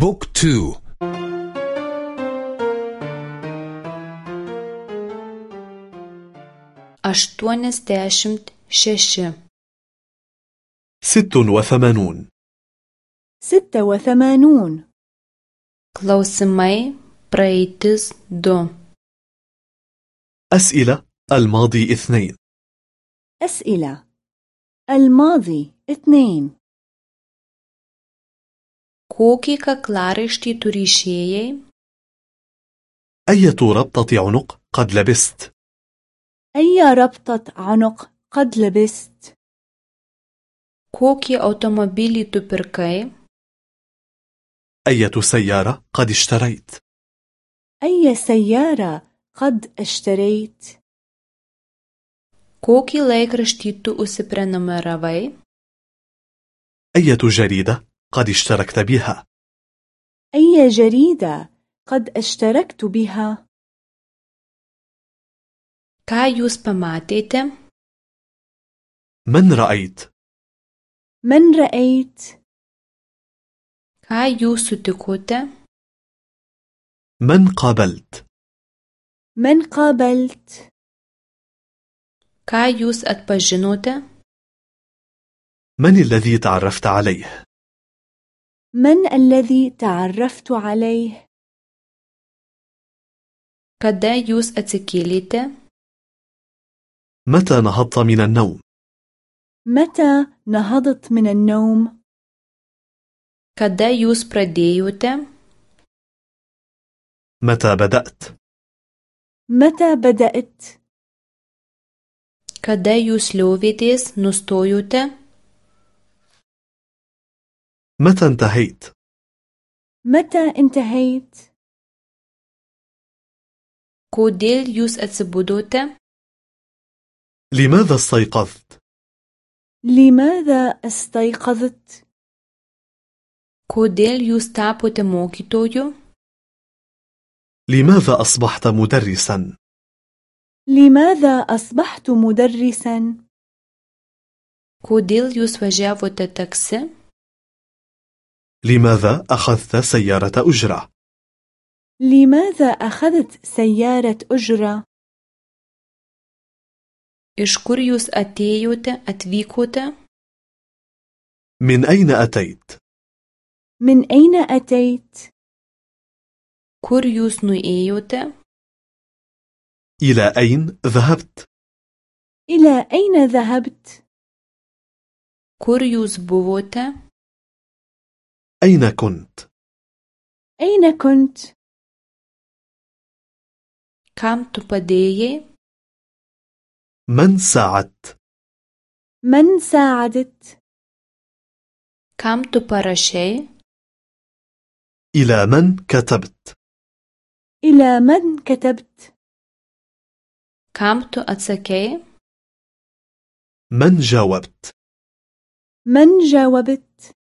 book two. aštuoniasdešimt šeši ست وثمانون. ستة وثمانون. du أسئلة الماضي اثنين. أسئلة الماضي اثنين. Kokį kaklaraištį tu ryšėjai؟ أي ربطة عنق قد لبست؟ أي ربطة عنق قد لبست؟ Kokį automobilį tu pirkai أي سيارة قد اشتريت؟ أي سيارة قد اشتريت؟ Kokį laikraštį tu أي أية جريدة قد اشتركت بها. أي جريدة قد اشتركت بها؟ Jūs pamatėte من رأيت؟ من رأيت؟ Jūs sutikote من قابلت؟ من قابلت؟ Jūs atpažinote من الذي تعرفت عليه؟ من الذي تعرفت عليه؟ kada jūs atsikėlėte متى نهضت من النوم؟ متى نهضت من النوم؟ kada jūs pradėjote متى بدأت؟ متى بدأت؟ kada jūs liovėtės nustojote متى انتهيت؟ متى انتهيت؟ Kodėl jūs atsibudote? لماذا استيقظت؟ لماذا استيقظت؟ Kodėl jūs tapote mokytoju? لماذا أصبحت مدرسا؟ لماذا أصبحت مدرسا؟ Kodėl jūs važiavote taksi? لماذا أخذت سيارة أجرة؟ لماذا أخذت سيارة أجرة؟ Iš kur jūs atėjote atvykote? من أين أتيت؟ من أين أتيت؟ Kur jūs nuėjote? إلى أين ذهبت؟ إلى أين ذهبت؟ Kur jūs buvote? أين كنت؟ أين كنت؟ tu padėjai من ساعدت؟ من ساعدت؟ tu parašei إلى من كتبت؟ إلى من كتبت؟ tu atsakei من جاوبت؟ من جاوبت؟